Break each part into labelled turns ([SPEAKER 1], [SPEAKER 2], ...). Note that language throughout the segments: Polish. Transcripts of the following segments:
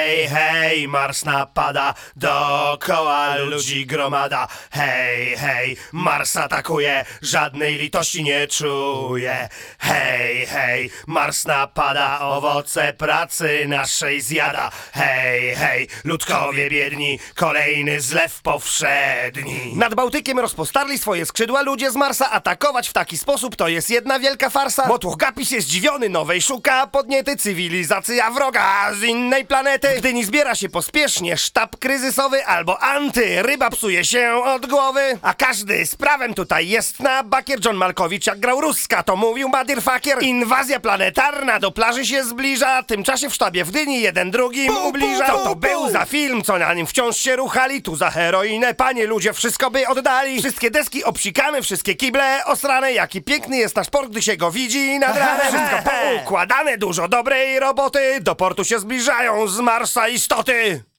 [SPEAKER 1] Hej, hej, Mars napada, dookoła ludzi gromada. Hej, hej, Mars atakuje, żadnej litości nie czuje. Hej, hej, Mars napada, owoce pracy naszej zjada. Hej, hej, ludkowie biedni, kolejny zlew powszedni. Nad Bałtykiem rozpostarli swoje skrzydła ludzie z Marsa, atakować w taki sposób to jest jedna wielka farsa. Motłoch gapi się zdziwiony, nowej szuka podniety cywilizacja wroga z innej planety. W Gdyni zbiera się pospiesznie sztab kryzysowy albo anty, ryba psuje się od głowy. A każdy z prawem tutaj jest na bakier. John Malkowicz jak grał Ruska, to mówił Motherfucker. Inwazja planetarna do plaży się zbliża, tymczasie w sztabie w Gdyni jeden drugim ubliża. Co to był za film, co na nim wciąż się ruchali? Tu za heroinę, panie ludzie, wszystko by oddali. Wszystkie deski obsikane, wszystkie kible osrane. Jaki piękny jest nasz port, gdy się go widzi nad ranem. Wszystko poukładane, dużo dobrej roboty. Do portu się zbliżają z Marsa istoty.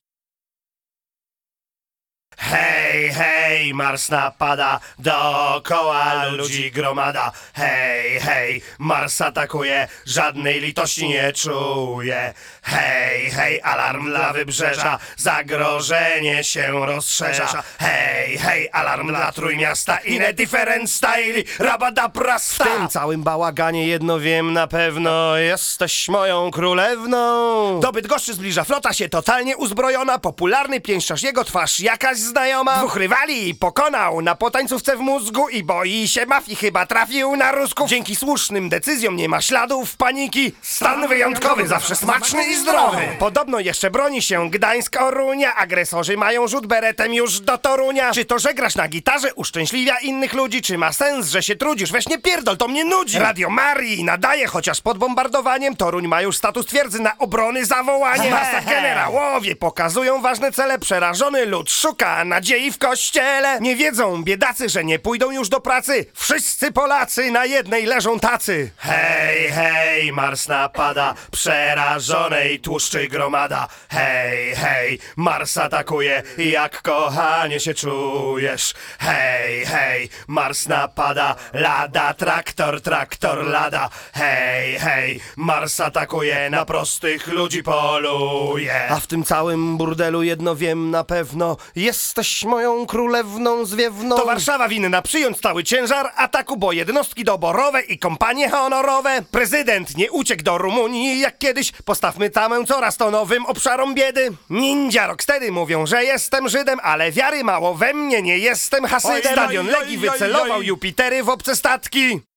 [SPEAKER 1] Hej, hej, Mars napada, dookoła ludzi gromada. Hej, hej, Mars atakuje, żadnej litości nie czuje. Hej, hej, alarm dla wybrzeża, zagrożenie się rozszerza. Hej, hej, alarm dla Trójmiasta, in a different style, rabadabra W tym całym bałaganie jedno wiem na pewno, jesteś moją królewną. Do Bydgoszczy zbliża flota się totalnie uzbrojona, popularny pięściarz jego twarz jakaś znajoma. Dwóch rywali pokonał na potańcówce w mózgu i boi się mafii, chyba trafił na Rusków. Dzięki słusznym decyzjom nie ma śladów paniki. Stan wyjątkowy, zawsze smaczny i zdrowy. Podobno jeszcze broni się Gdańsk Orunia, agresorzy mają rzut beretem już do Torunia. Czy to, że grasz na gitarze uszczęśliwia innych ludzi, czy ma sens, że się trudzisz? Weź nie pierdol, to mnie nudzi. Radio Marii nadaje, chociaż pod bombardowaniem Toruń ma już status twierdzy na obrony zawołanie. Masa generałowie pokazują ważne cele, przerażony lud szuka nadziei w kościele. Nie wiedzą biedacy, że nie pójdą już do pracy. Wszyscy Polacy na jednej leżą tacy. Hej, hej, Mars napada, przerażonej tłuszczy gromada. Hej, hej, Mars atakuje, jak kochanie się czujesz. Hej, hej, Mars napada, lada, traktor, traktor, lada. Hej, hej, Mars atakuje, na prostych ludzi poluje. A w tym całym burdelu jedno wiem na pewno, jesteś moją królewną zwiewną. To Warszawa winna przyjąć cały ciężar ataku, bo jednostki doborowe i kompanie honorowe. Prezydent nie uciekł do Rumunii jak kiedyś, postawmy tamę coraz to nowym obszarom biedy. Ninja Rocksteady mówią, że jestem Żydem, ale wiary mało we mnie, nie jestem Hasydem. Stadion Legii wycelował Jupitery w obce statki.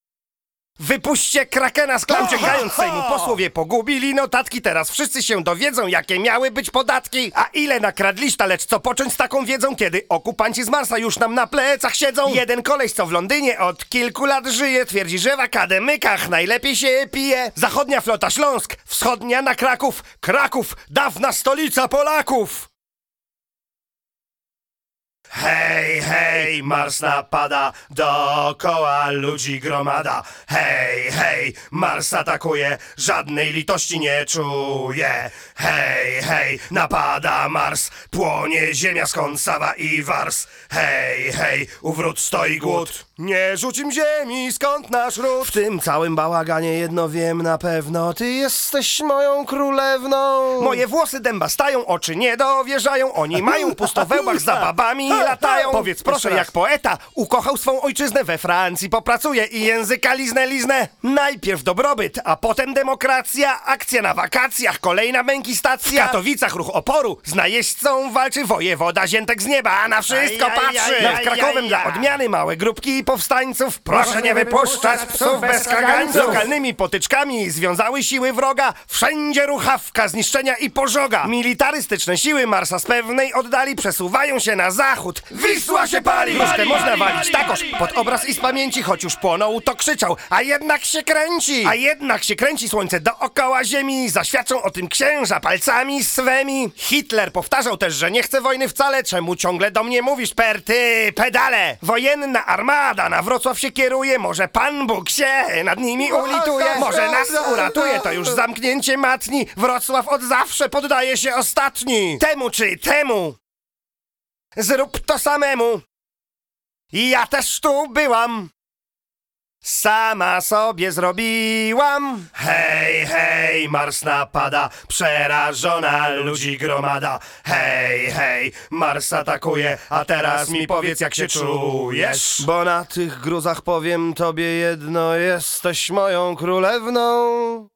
[SPEAKER 1] Wypuśćcie krakena z klam, uciekając z Sejmu posłowie pogubili notatki, teraz wszyscy się dowiedzą, jakie miały być podatki. A ile nakradliście, lecz co począć z taką wiedzą, kiedy okupanci z Marsa już nam na plecach siedzą? Jeden koleś, co w Londynie od kilku lat żyje, twierdzi, że w akademykach najlepiej się pije. Zachodnia flota Śląsk, wschodnia na Kraków, Kraków, dawna stolica Polaków. Hej, hej, Mars napada, dookoła ludzi gromada. Hej, hej, Mars atakuje, żadnej litości nie czuje. Hej, hej, napada Mars, płonie ziemia skąd Sawa i Wars. Hej, hej, u wrót stoi głód. Nie rzuć im ziemi, skąd nasz ród? W tym całym bałaganie jedno wiem na pewno, ty jesteś moją królewną. Moje włosy dęba stają, oczy nie dowierzają, oni mają pustowełbach za babami latają. Powiedz proszę, jak poeta ukochał swą ojczyznę we Francji, popracuje i języka liznę liznę. Najpierw dobrobyt, a potem demokracja, akcja na wakacjach, kolejna mękistacja. W Katowicach ruch oporu, z najeźdźcą walczy wojewoda ziętek z nieba, a na wszystko
[SPEAKER 2] Aj, aj,
[SPEAKER 1] patrzy.
[SPEAKER 2] aj,
[SPEAKER 1] Nad
[SPEAKER 2] aj,
[SPEAKER 1] Krakowem
[SPEAKER 2] aj,
[SPEAKER 1] dla
[SPEAKER 2] aj.
[SPEAKER 1] odmiany małe grupki powstańców. Proszę nie wypuszczać psów bez kagańców. Lokalnymi potyczkami związały siły wroga. Wszędzie ruchawka, zniszczenia i pożoga. Militarystyczne siły Marsa z pewnej oddali przesuwają się na zachód. Wisła się pali! Różkę można walić takoż pod obraz i z pamięci, choć już płonął, to krzyczał. A jednak się kręci! A jednak się kręci słońce dookoła ziemi. Zaświadczą o tym księża palcami swemi. Hitler powtarzał też, że nie chce wojny wcale. Czemu ciągle do mnie mówisz, perty, pedale? Wojenna armada na Wrocław się kieruje. Może Pan Bóg się nad nimi ulituje. Może nas uratuje, to już zamknięcie matni. Wrocław od zawsze poddaje się ostatni. Temu czy temu. Zrób to samemu. Ja też tu byłam. Sama sobie zrobiłam. Hej, hej, Mars napada, przerażona ludzi gromada. Hej, hej, Mars atakuje, a teraz mi powiedz jak się czujesz. Bo na tych gruzach powiem tobie jedno, jesteś moją królewną.